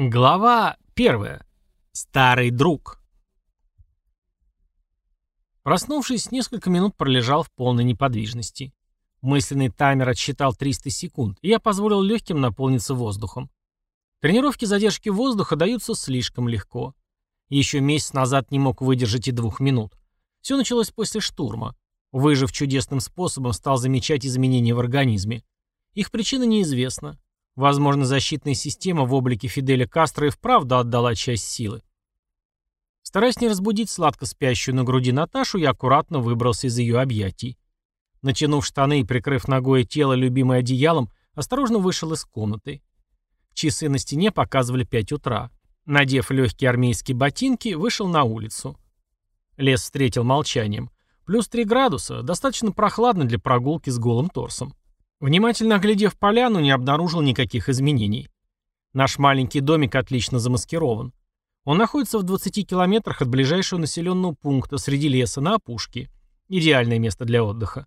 Глава первая. Старый друг. Проснувшись, несколько минут пролежал в полной неподвижности. Мысленный таймер отсчитал 300 секунд, и я позволил легким наполниться воздухом. Тренировки задержки воздуха даются слишком легко. Еще месяц назад не мог выдержать и двух минут. Все началось после штурма. Выжив чудесным способом, стал замечать изменения в организме. Их причина неизвестна. Возможно, защитная система в облике Фиделя Кастро и вправду отдала часть силы. Стараясь не разбудить сладко спящую на груди Наташу, я аккуратно выбрался из ее объятий. Натянув штаны и прикрыв ногой тело любимой одеялом, осторожно вышел из комнаты. Часы на стене показывали 5 утра. Надев легкие армейские ботинки, вышел на улицу. Лес встретил молчанием. Плюс 3 градуса, достаточно прохладно для прогулки с голым торсом. Внимательно оглядев поляну, не обнаружил никаких изменений. Наш маленький домик отлично замаскирован. Он находится в 20 километрах от ближайшего населенного пункта среди леса на опушке. Идеальное место для отдыха.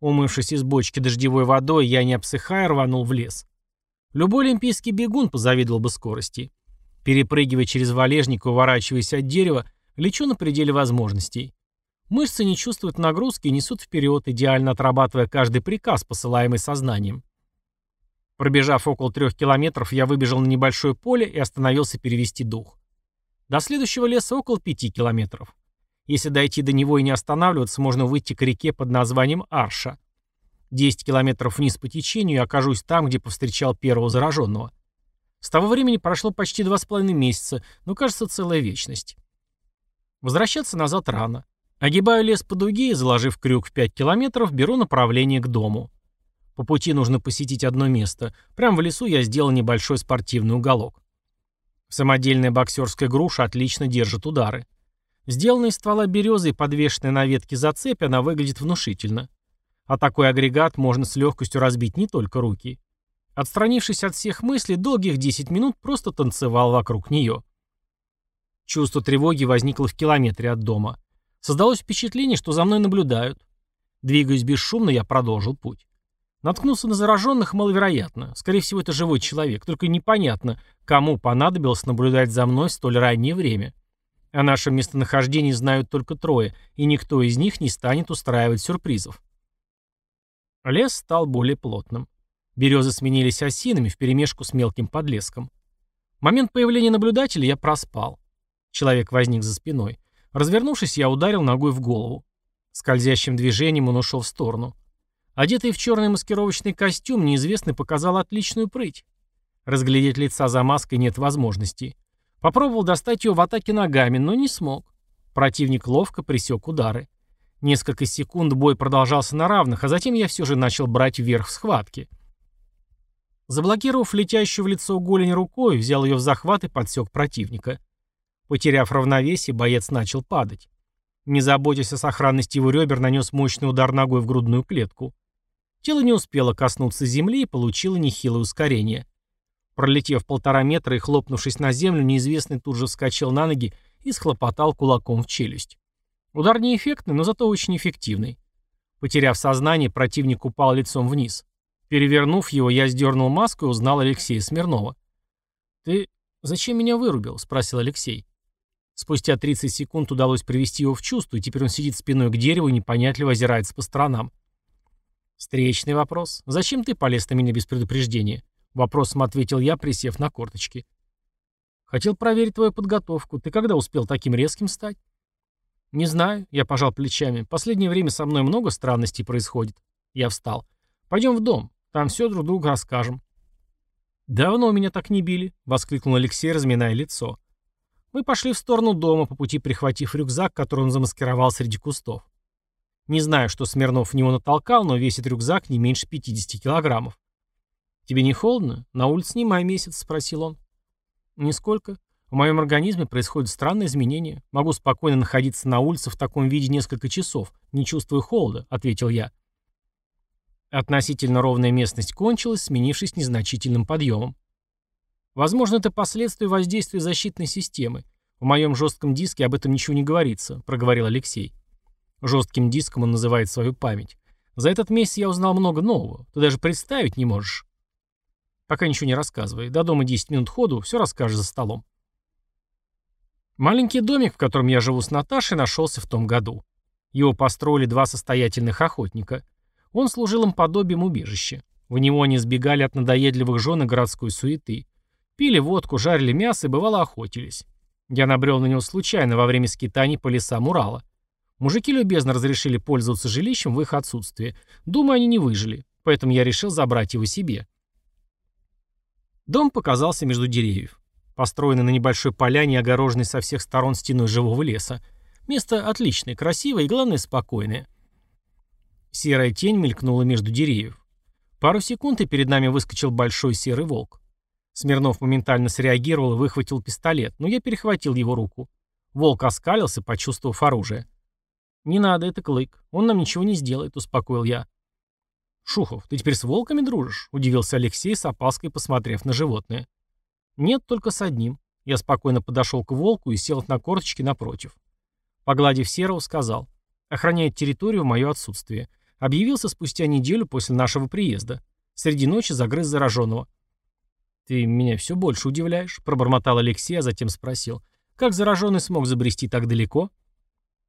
Умывшись из бочки дождевой водой, я не обсыхая рванул в лес. Любой олимпийский бегун позавидовал бы скорости. Перепрыгивая через валежник уворачиваясь от дерева, лечу на пределе возможностей. Мышцы не чувствуют нагрузки и несут вперед, идеально отрабатывая каждый приказ, посылаемый сознанием. Пробежав около трех километров, я выбежал на небольшое поле и остановился перевести дух. До следующего леса около пяти километров. Если дойти до него и не останавливаться, можно выйти к реке под названием Арша. 10 километров вниз по течению и окажусь там, где повстречал первого зараженного. С того времени прошло почти два с половиной месяца, но кажется целая вечность. Возвращаться назад рано. Огибаю лес по дуге и, заложив крюк в 5 километров, беру направление к дому. По пути нужно посетить одно место. Прямо в лесу я сделал небольшой спортивный уголок. Самодельная боксерская груша отлично держит удары. Сделанная из ствола березы и подвешенная на ветке зацепь, она выглядит внушительно. А такой агрегат можно с легкостью разбить не только руки. Отстранившись от всех мыслей, долгих 10 минут просто танцевал вокруг нее. Чувство тревоги возникло в километре от дома. Создалось впечатление, что за мной наблюдают. Двигаясь бесшумно, я продолжил путь. Наткнулся на зараженных маловероятно. Скорее всего, это живой человек. Только непонятно, кому понадобилось наблюдать за мной в столь раннее время. О нашем местонахождении знают только трое, и никто из них не станет устраивать сюрпризов. Лес стал более плотным. Березы сменились осинами вперемешку с мелким подлеском. Момент появления наблюдателя я проспал. Человек возник за спиной. Развернувшись, я ударил ногой в голову. Скользящим движением он ушел в сторону. Одетый в черный маскировочный костюм, неизвестный показал отличную прыть. Разглядеть лица за маской нет возможности. Попробовал достать его в атаке ногами, но не смог. Противник ловко пресек удары. Несколько секунд бой продолжался на равных, а затем я все же начал брать вверх в схватке. Заблокировав летящую в лицо голень рукой, взял ее в захват и подсек противника. Потеряв равновесие, боец начал падать. Не заботясь о сохранности его ребер, нанес мощный удар ногой в грудную клетку. Тело не успело коснуться земли и получило нехилое ускорение. Пролетев полтора метра и хлопнувшись на землю, неизвестный тут же вскочил на ноги и схлопотал кулаком в челюсть. Удар неэффектный, но зато очень эффективный. Потеряв сознание, противник упал лицом вниз. Перевернув его, я сдернул маску и узнал Алексея Смирнова. «Ты зачем меня вырубил?» — спросил Алексей. Спустя 30 секунд удалось привести его в чувство, и теперь он сидит спиной к дереву и непонятливо озирается по сторонам. Встречный вопрос. «Зачем ты полез на меня без предупреждения?» Вопросом ответил я, присев на корточки. «Хотел проверить твою подготовку. Ты когда успел таким резким стать?» «Не знаю», — я пожал плечами. «Последнее время со мной много странностей происходит». Я встал. «Пойдем в дом. Там все друг другу расскажем». «Давно меня так не били», — воскликнул Алексей, разминая лицо. Мы пошли в сторону дома, по пути прихватив рюкзак, который он замаскировал среди кустов. Не знаю, что Смирнов в него натолкал, но весит рюкзак не меньше 50 килограммов. «Тебе не холодно? На улице не май месяц», — спросил он. «Нисколько. В моем организме происходят странные изменения. Могу спокойно находиться на улице в таком виде несколько часов, не чувствуя холода», — ответил я. Относительно ровная местность кончилась, сменившись незначительным подъемом. Возможно, это последствия воздействия защитной системы. В моем жестком диске об этом ничего не говорится, проговорил Алексей. Жестким диском он называет свою память. За этот месяц я узнал много нового. Ты даже представить не можешь. Пока ничего не рассказывай. До дома 10 минут ходу, все расскажешь за столом. Маленький домик, в котором я живу с Наташей, нашелся в том году. Его построили два состоятельных охотника. Он служил им подобием убежища. В него они сбегали от надоедливых жен и городской суеты. Пили водку, жарили мясо и бывало охотились. Я набрел на него случайно во время скитаний по лесам Урала. Мужики любезно разрешили пользоваться жилищем в их отсутствие. Думаю, они не выжили, поэтому я решил забрать его себе. Дом показался между деревьев. Построенный на небольшой поляне, огороженный со всех сторон стеной живого леса. Место отличное, красивое и, главное, спокойное. Серая тень мелькнула между деревьев. Пару секунд, и перед нами выскочил большой серый волк. Смирнов моментально среагировал и выхватил пистолет, но я перехватил его руку. Волк оскалился, почувствовав оружие. «Не надо, это Клык. Он нам ничего не сделает», — успокоил я. «Шухов, ты теперь с волками дружишь?» — удивился Алексей, с опаской посмотрев на животное. «Нет, только с одним». Я спокойно подошел к волку и сел на корточки напротив. Погладив серого, сказал. «Охраняет территорию в мое отсутствие. Объявился спустя неделю после нашего приезда. Среди ночи загрыз зараженного». «Ты меня все больше удивляешь», — пробормотал Алексей, а затем спросил. «Как зараженный смог забрести так далеко?»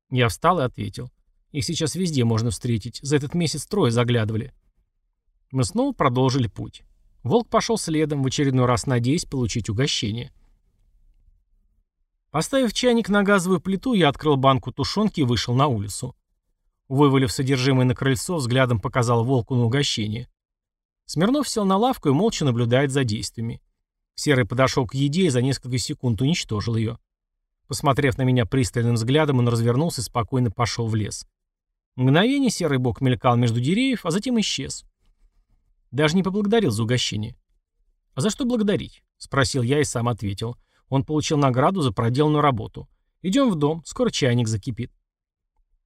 Я встал и ответил. Их сейчас везде можно встретить. За этот месяц трое заглядывали. Мы снова продолжили путь. Волк пошел следом, в очередной раз надеясь получить угощение. Поставив чайник на газовую плиту, я открыл банку тушенки и вышел на улицу. Вывалив содержимое на крыльцо, взглядом показал волку на угощение. Смирнов сел на лавку и молча наблюдает за действиями. Серый подошел к еде и за несколько секунд уничтожил ее. Посмотрев на меня пристальным взглядом, он развернулся и спокойно пошел в лес. Мгновение серый бок мелькал между деревьев, а затем исчез. Даже не поблагодарил за угощение. «А за что благодарить?» — спросил я и сам ответил. Он получил награду за проделанную работу. «Идем в дом, скоро чайник закипит».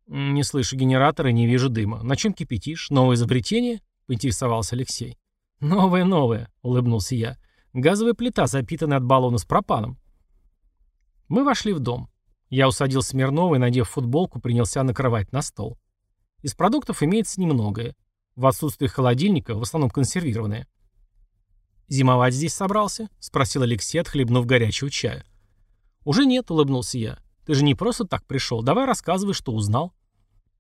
«Не слышу генератора, не вижу дыма. На чем кипятишь? Новое изобретение?» — поинтересовался Алексей. «Новое-новое», — улыбнулся я. «Газовая плита, запитанная от баллона с пропаном». Мы вошли в дом. Я усадил Смирнова и, надев футболку, принялся накрывать на стол. Из продуктов имеется немногое. В отсутствие холодильника, в основном консервированное. «Зимовать здесь собрался?» — спросил Алексей, отхлебнув горячего чая. «Уже нет», — улыбнулся я. «Ты же не просто так пришел. Давай рассказывай, что узнал».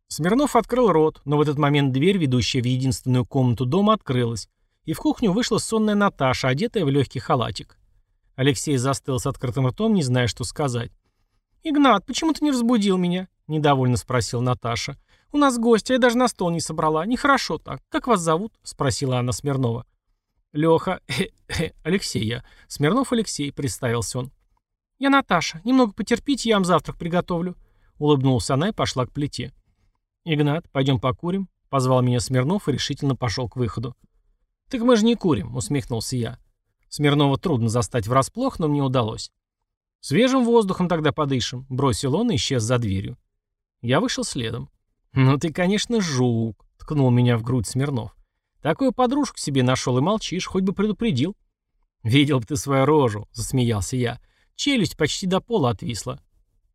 Смирнов открыл рот, но в этот момент дверь, ведущая в единственную комнату дома, открылась, и в кухню вышла сонная Наташа, одетая в легкий халатик. Алексей застыл с открытым ртом, не зная, что сказать. «Игнат, почему ты не разбудил меня?» — недовольно спросил Наташа. «У нас гости, я даже на стол не собрала. Нехорошо так. Как вас зовут?» — спросила Анна Смирнова. «Леха, Алексей я. Смирнов Алексей», — представился он. «Я Наташа. Немного потерпите, я вам завтрак приготовлю». Улыбнулась она и пошла к плите. «Игнат, пойдем покурим», — позвал меня Смирнов и решительно пошел к выходу. «Так мы же не курим», — усмехнулся я. Смирнова трудно застать врасплох, но мне удалось. «Свежим воздухом тогда подышим», — бросил он и исчез за дверью. Я вышел следом. «Ну ты, конечно, жук», — ткнул меня в грудь Смирнов. «Такую подружку себе нашел и молчишь, хоть бы предупредил». «Видел бы ты свою рожу», — засмеялся я. Челюсть почти до пола отвисла.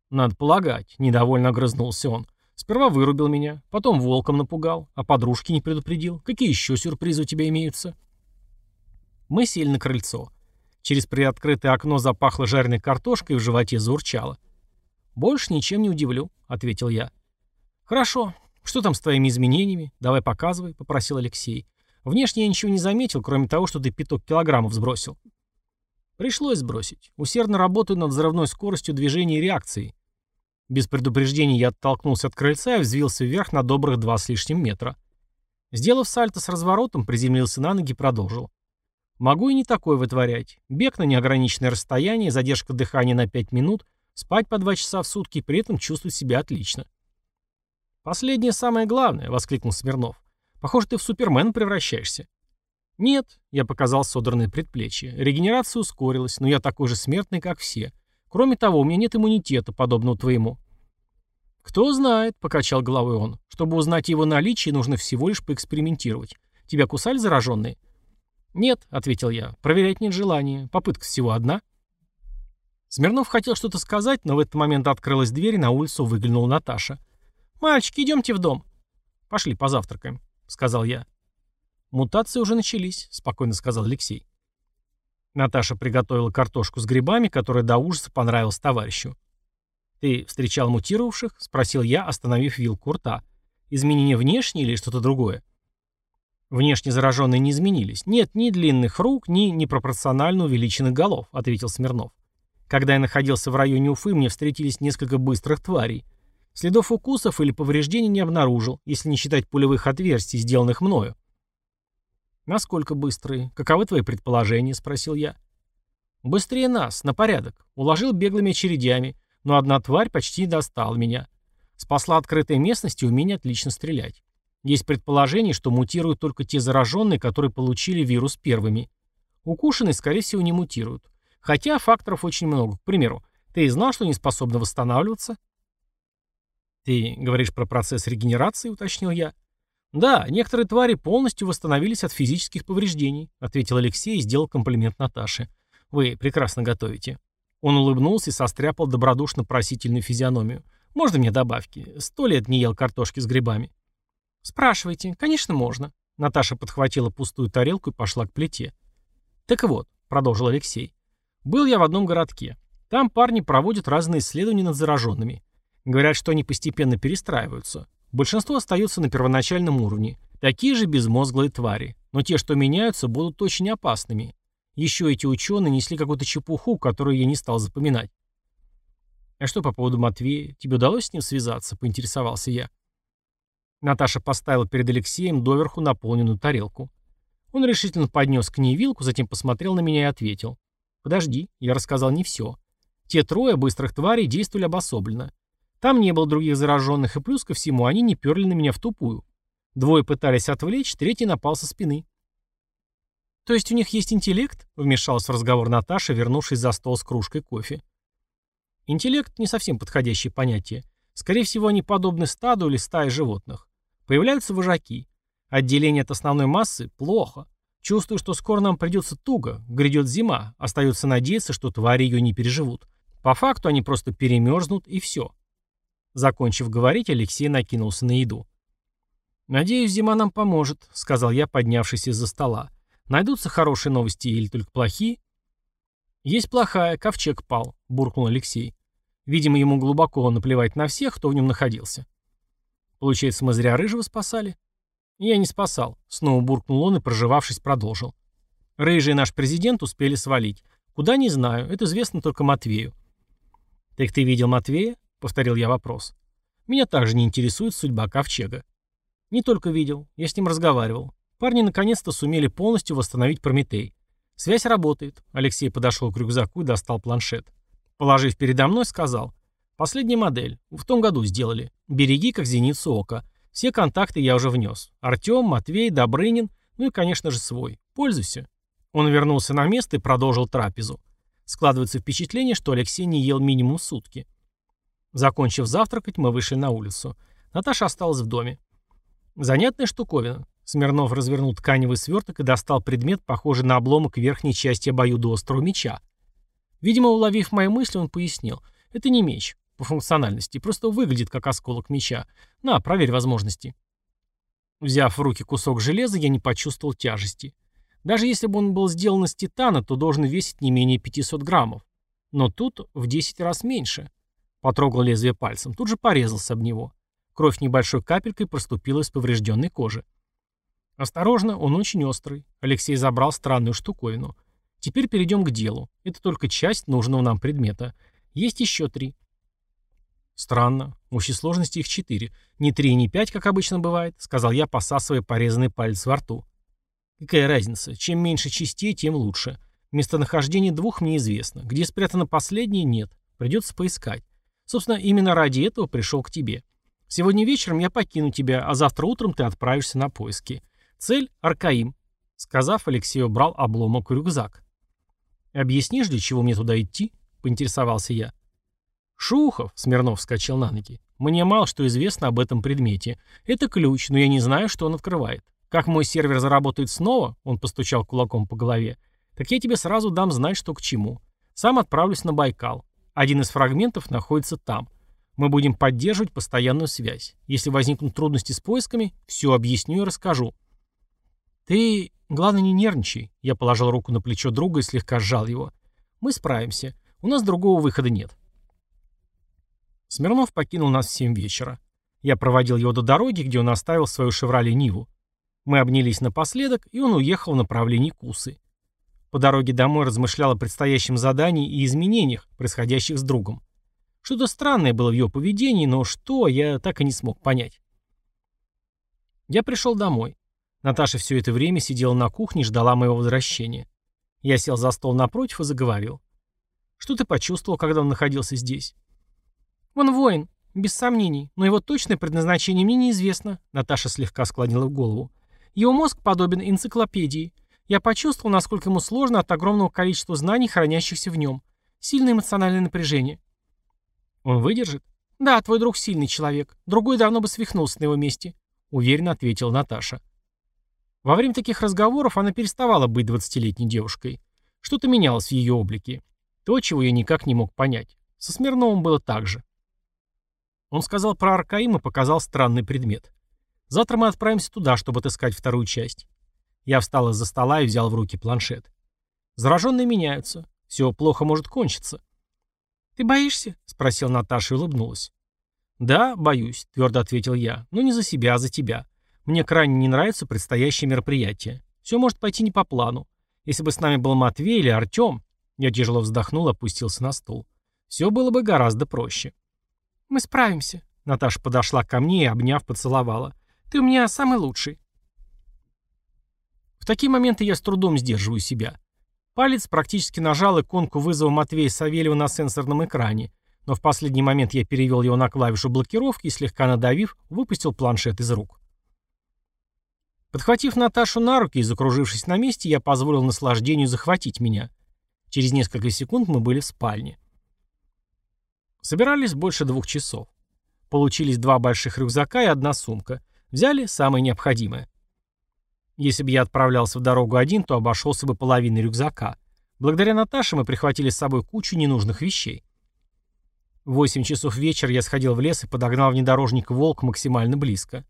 «Надо полагать», — недовольно огрызнулся он. «Сперва вырубил меня, потом волком напугал, а подружки не предупредил. Какие еще сюрпризы у тебя имеются?» Мы сели на крыльцо. Через приоткрытое окно запахло жареной картошкой и в животе заурчало. «Больше ничем не удивлю», — ответил я. «Хорошо. Что там с твоими изменениями? Давай показывай», — попросил Алексей. «Внешне я ничего не заметил, кроме того, что ты пяток килограммов сбросил». Пришлось сбросить. Усердно работаю над взрывной скоростью движения и реакции. Без предупреждения я оттолкнулся от крыльца и взвился вверх на добрых два с лишним метра. Сделав сальто с разворотом, приземлился на ноги и продолжил. Могу и не такое вытворять. Бег на неограниченное расстояние, задержка дыхания на 5 минут, спать по 2 часа в сутки при этом чувствовать себя отлично. «Последнее самое главное», — воскликнул Смирнов. «Похоже, ты в Супермена превращаешься». «Нет», — я показал содранное предплечье. «Регенерация ускорилась, но я такой же смертный, как все. Кроме того, у меня нет иммунитета, подобного твоему». «Кто знает», — покачал головой он. «Чтобы узнать его наличие, нужно всего лишь поэкспериментировать. Тебя кусали зараженные?» «Нет», — ответил я, — «проверять нет желания. Попытка всего одна». Смирнов хотел что-то сказать, но в этот момент открылась дверь, и на улицу выглянула Наташа. «Мальчики, идемте в дом». «Пошли позавтракаем», — сказал я. «Мутации уже начались», — спокойно сказал Алексей. Наташа приготовила картошку с грибами, которая до ужаса понравилась товарищу. «Ты встречал мутировавших?» — спросил я, остановив вилку рта. «Изменения внешние или что-то другое?» «Внешне зараженные не изменились. Нет ни длинных рук, ни непропорционально увеличенных голов», — ответил Смирнов. «Когда я находился в районе Уфы, мне встретились несколько быстрых тварей. Следов укусов или повреждений не обнаружил, если не считать пулевых отверстий, сделанных мною. «Насколько быстрые? Каковы твои предположения?» — спросил я. «Быстрее нас, на порядок. Уложил беглыми очередями, но одна тварь почти достала меня. Спасла открытая местность и умение отлично стрелять. Есть предположение, что мутируют только те зараженные, которые получили вирус первыми. Укушенные, скорее всего, не мутируют. Хотя факторов очень много. К примеру, ты знал, что не способны восстанавливаться?» «Ты говоришь про процесс регенерации?» — уточнил я. «Да, некоторые твари полностью восстановились от физических повреждений», — ответил Алексей и сделал комплимент Наташе. «Вы прекрасно готовите». Он улыбнулся и состряпал добродушно просительную физиономию. «Можно мне добавки? Сто лет не ел картошки с грибами». «Спрашивайте. Конечно, можно». Наташа подхватила пустую тарелку и пошла к плите. «Так вот», — продолжил Алексей, — «был я в одном городке. Там парни проводят разные исследования над зараженными. Говорят, что они постепенно перестраиваются. Большинство остаются на первоначальном уровне. Такие же безмозглые твари. Но те, что меняются, будут очень опасными. Еще эти ученые несли какую-то чепуху, которую я не стал запоминать. «А что по поводу Матвея? Тебе удалось с ним связаться?» – поинтересовался я. Наташа поставила перед Алексеем доверху наполненную тарелку. Он решительно поднес к ней вилку, затем посмотрел на меня и ответил. «Подожди, я рассказал не все. Те трое быстрых тварей действовали обособленно. Там не было других зараженных, и плюс ко всему они не перли на меня в тупую. Двое пытались отвлечь, третий напал со спины. «То есть у них есть интеллект?» — вмешалась в разговор Наташа, вернувшись за стол с кружкой кофе. Интеллект — не совсем подходящее понятие. Скорее всего, они подобны стаду или стае животных. Появляются вожаки. Отделение от основной массы — плохо. Чувствую, что скоро нам придется туго, грядет зима, остается надеяться, что твари ее не переживут. По факту они просто перемерзнут и все. Закончив говорить, Алексей накинулся на еду. «Надеюсь, зима нам поможет», — сказал я, поднявшись из-за стола. «Найдутся хорошие новости или только плохие?» «Есть плохая, ковчег пал», — буркнул Алексей. Видимо, ему глубоко наплевать на всех, кто в нем находился. «Получается, мы зря Рыжего спасали?» «Я не спасал», — снова буркнул он и, проживавшись, продолжил. «Рыжий и наш президент успели свалить. Куда, не знаю, это известно только Матвею». «Так ты видел Матвея?» Повторил я вопрос. Меня также не интересует судьба ковчега. Не только видел, я с ним разговаривал. Парни наконец-то сумели полностью восстановить Прометей. Связь работает. Алексей подошел к рюкзаку и достал планшет. Положив передо мной, сказал. Последняя модель. В том году сделали. Береги, как зеницу ока. Все контакты я уже внес. Артем, Матвей, Добрынин, ну и, конечно же, свой. Пользуйся. Он вернулся на место и продолжил трапезу. Складывается впечатление, что Алексей не ел минимум сутки. Закончив завтракать, мы вышли на улицу. Наташа осталась в доме. Занятная штуковина. Смирнов развернул тканевый сверток и достал предмет, похожий на обломок верхней части обоюдоострого меча. Видимо, уловив мои мысли, он пояснил. Это не меч, по функциональности, просто выглядит как осколок меча. На, проверь возможности. Взяв в руки кусок железа, я не почувствовал тяжести. Даже если бы он был сделан из титана, то должен весить не менее 500 граммов. Но тут в 10 раз меньше. Потрогал лезвие пальцем, тут же порезался об него. Кровь небольшой капелькой проступила из поврежденной кожи. Осторожно, он очень острый. Алексей забрал странную штуковину. Теперь перейдем к делу. Это только часть нужного нам предмета. Есть еще три. Странно. В общей сложности их четыре. Не три и не пять, как обычно бывает, сказал я, посасывая порезанный палец во рту. Какая разница? Чем меньше частей, тем лучше. Местонахождение двух мне известно. Где спрятано последнее, нет. Придется поискать. Собственно, именно ради этого пришел к тебе. Сегодня вечером я покину тебя, а завтра утром ты отправишься на поиски. Цель — Аркаим. Сказав, Алексей убрал обломок в рюкзак. «Объяснишь, для чего мне туда идти?» — поинтересовался я. «Шухов», — Смирнов вскочил на ноги. «Мне мало что известно об этом предмете. Это ключ, но я не знаю, что он открывает. Как мой сервер заработает снова?» — он постучал кулаком по голове. «Так я тебе сразу дам знать, что к чему. Сам отправлюсь на Байкал. Один из фрагментов находится там. Мы будем поддерживать постоянную связь. Если возникнут трудности с поисками, все объясню и расскажу. «Ты, главное, не нервничай», — я положил руку на плечо друга и слегка сжал его. «Мы справимся. У нас другого выхода нет». Смирнов покинул нас в семь вечера. Я проводил его до дороги, где он оставил свою «Шевроле Ниву». Мы обнялись напоследок, и он уехал в направлении Кусы. По дороге домой размышлял о предстоящем задании и изменениях, происходящих с другом. Что-то странное было в его поведении, но что, я так и не смог понять. Я пришел домой. Наташа все это время сидела на кухне и ждала моего возвращения. Я сел за стол напротив и заговорил. «Что ты почувствовал, когда он находился здесь?» «Он воин, без сомнений, но его точное предназначение мне неизвестно», Наташа слегка склонила голову. «Его мозг подобен энциклопедии. Я почувствовал, насколько ему сложно от огромного количества знаний, хранящихся в нем. Сильное эмоциональное напряжение». «Он выдержит?» «Да, твой друг сильный человек. Другой давно бы свихнулся на его месте», — уверенно ответила Наташа. Во время таких разговоров она переставала быть двадцатилетней девушкой. Что-то менялось в ее облике. То, чего я никак не мог понять. Со Смирновым было так же. Он сказал про Аркаим и показал странный предмет. Завтра мы отправимся туда, чтобы отыскать вторую часть. Я встал из-за стола и взял в руки планшет. Зараженные меняются. Все плохо может кончиться. «Ты боишься?» — спросил Наташа и улыбнулась. «Да, боюсь», — твердо ответил я. «Но не за себя, а за тебя. Мне крайне не нравится предстоящее мероприятие. Все может пойти не по плану. Если бы с нами был Матвей или Артем, я тяжело вздохнул и опустился на стул. Все было бы гораздо проще. «Мы справимся», — Наташа подошла ко мне и, обняв, поцеловала. «Ты у меня самый лучший». В такие моменты я с трудом сдерживаю себя. Палец практически нажал иконку вызова Матвея Савельева на сенсорном экране, но в последний момент я перевел его на клавишу блокировки и, слегка надавив, выпустил планшет из рук. Подхватив Наташу на руки и закружившись на месте, я позволил наслаждению захватить меня. Через несколько секунд мы были в спальне. Собирались больше двух часов. Получились два больших рюкзака и одна сумка. Взяли самое необходимое. Если бы я отправлялся в дорогу один, то обошелся бы половиной рюкзака. Благодаря Наташе мы прихватили с собой кучу ненужных вещей. В 8 часов вечера я сходил в лес и подогнал внедорожник «Волк» максимально близко.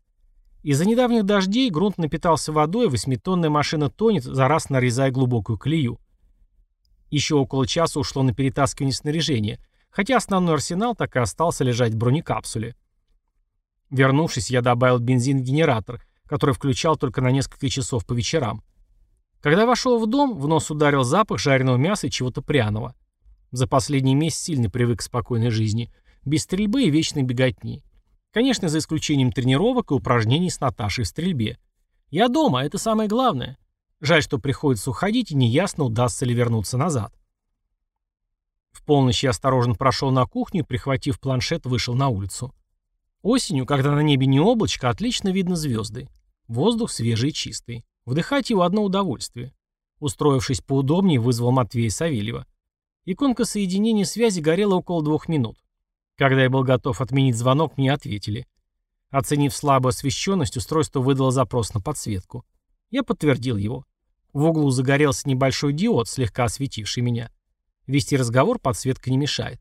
Из-за недавних дождей грунт напитался водой, восьмитонная машина тонет, за раз нарезая глубокую колею. Еще около часа ушло на перетаскивание снаряжения, хотя основной арсенал так и остался лежать в бронекапсуле. Вернувшись, я добавил бензин в генератор, который включал только на несколько часов по вечерам. Когда вошел в дом, в нос ударил запах жареного мяса и чего-то пряного. За последний месяц сильно привык к спокойной жизни, без стрельбы и вечной беготни. Конечно, за исключением тренировок и упражнений с Наташей в стрельбе. Я дома, это самое главное. Жаль, что приходится уходить, и неясно, удастся ли вернуться назад. В полночь я осторожно прошел на кухню и, прихватив планшет, вышел на улицу. Осенью, когда на небе не облачко, отлично видно звезды. Воздух свежий и чистый. Вдыхать его одно удовольствие. Устроившись поудобнее, вызвал Матвея Савельева. Иконка соединения связи горела около двух минут. Когда я был готов отменить звонок, мне ответили. Оценив слабую освещенность, устройство выдало запрос на подсветку. Я подтвердил его. В углу загорелся небольшой диод, слегка осветивший меня. Вести разговор подсветка не мешает.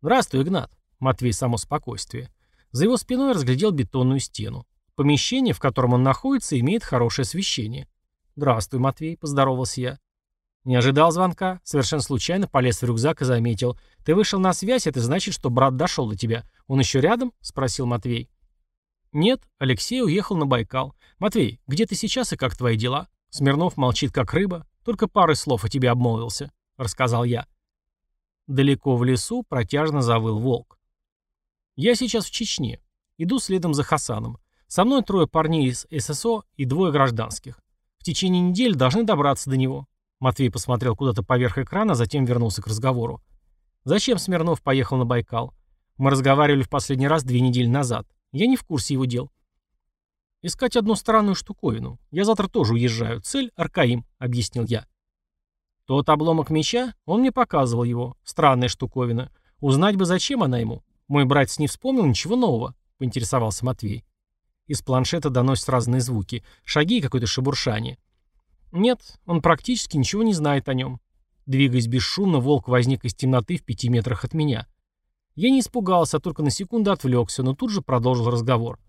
«Здравствуй, Игнат», — Матвей само спокойствие. За его спиной разглядел бетонную стену. Помещение, в котором он находится, имеет хорошее освещение. «Здравствуй, Матвей», — поздоровался я. Не ожидал звонка, совершенно случайно полез в рюкзак и заметил. «Ты вышел на связь, это значит, что брат дошел до тебя. Он еще рядом?» — спросил Матвей. «Нет, Алексей уехал на Байкал. Матвей, где ты сейчас и как твои дела?» Смирнов молчит как рыба, только пары слов о тебе обмолвился, — рассказал я. Далеко в лесу протяжно завыл волк. Я сейчас в Чечне. Иду следом за Хасаном. Со мной трое парней из ССО и двое гражданских. В течение недели должны добраться до него. Матвей посмотрел куда-то поверх экрана, затем вернулся к разговору. «Зачем Смирнов поехал на Байкал? Мы разговаривали в последний раз две недели назад. Я не в курсе его дел». «Искать одну странную штуковину. Я завтра тоже уезжаю. Цель — Аркаим», — объяснил я. «Тот обломок меча? Он мне показывал его. Странная штуковина. Узнать бы, зачем она ему. Мой братец не вспомнил ничего нового», — поинтересовался Матвей. Из планшета доносятся разные звуки. Шаги и какое-то шебуршание. Нет, он практически ничего не знает о нем. Двигаясь бесшумно, волк возник из темноты в пяти метрах от меня. Я не испугался, а только на секунду отвлекся, но тут же продолжил разговор.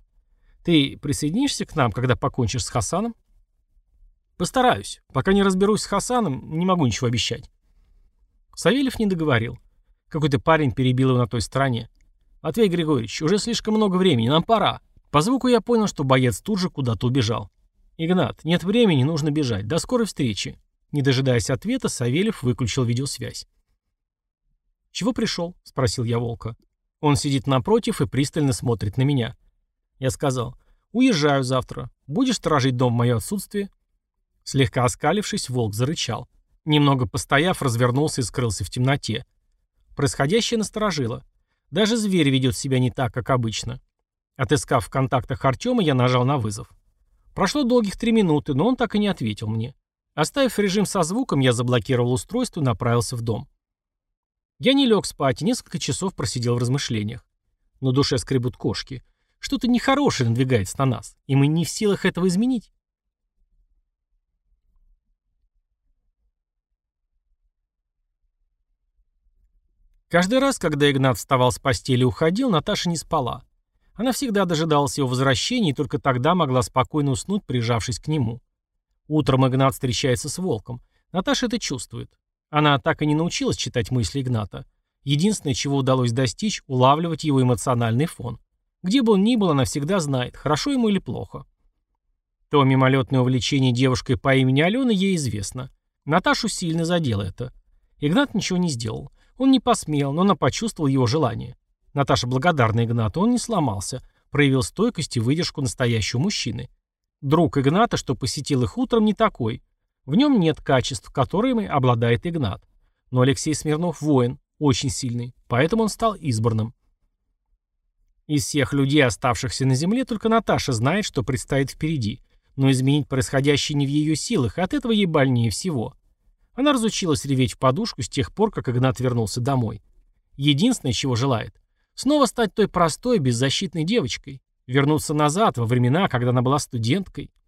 «Ты присоединишься к нам, когда покончишь с Хасаном?» Постараюсь. Пока не разберусь с Хасаном, не могу ничего обещать. Савельев не договорил. Какой-то парень перебил его на той стороне. «Матвей Григорьевич, уже слишком много времени, нам пора». По звуку я понял, что боец тут же куда-то убежал. «Игнат, нет времени, нужно бежать. До скорой встречи». Не дожидаясь ответа, Савельев выключил видеосвязь. «Чего пришел?» — спросил я Волка. Он сидит напротив и пристально смотрит на меня. Я сказал, «Уезжаю завтра. Будешь сторожить дом в мое отсутствие?» Слегка оскалившись, волк зарычал. Немного постояв, развернулся и скрылся в темноте. Происходящее насторожило. Даже зверь ведет себя не так, как обычно. Отыскав в контактах Артема, я нажал на вызов. Прошло долгих три минуты, но он так и не ответил мне. Оставив режим со звуком, я заблокировал устройство и направился в дом. Я не лег спать и несколько часов просидел в размышлениях. На душе скребут кошки. Что-то нехорошее надвигается на нас, и мы не в силах этого изменить. Каждый раз, когда Игнат вставал с постели и уходил, Наташа не спала. Она всегда дожидалась его возвращения и только тогда могла спокойно уснуть, прижавшись к нему. Утром Игнат встречается с волком. Наташа это чувствует. Она так и не научилась читать мысли Игната. Единственное, чего удалось достичь, улавливать его эмоциональный фон. Где бы он ни был, она всегда знает, хорошо ему или плохо. То мимолетное увлечение девушкой по имени Алена ей известно. Наташу сильно задело это. Игнат ничего не сделал. Он не посмел, но она почувствовала его желание. Наташа благодарна Игнату, он не сломался, проявил стойкость и выдержку настоящего мужчины. Друг Игната, что посетил их утром, не такой. В нем нет качеств, которыми обладает Игнат. Но Алексей Смирнов воин, очень сильный, поэтому он стал избранным. Из всех людей, оставшихся на земле, только Наташа знает, что предстоит впереди. Но изменить происходящее не в ее силах, от этого ей больнее всего. Она разучилась реветь в подушку с тех пор, как Игнат вернулся домой. Единственное, чего желает – снова стать той простой, беззащитной девочкой. Вернуться назад, во времена, когда она была студенткой –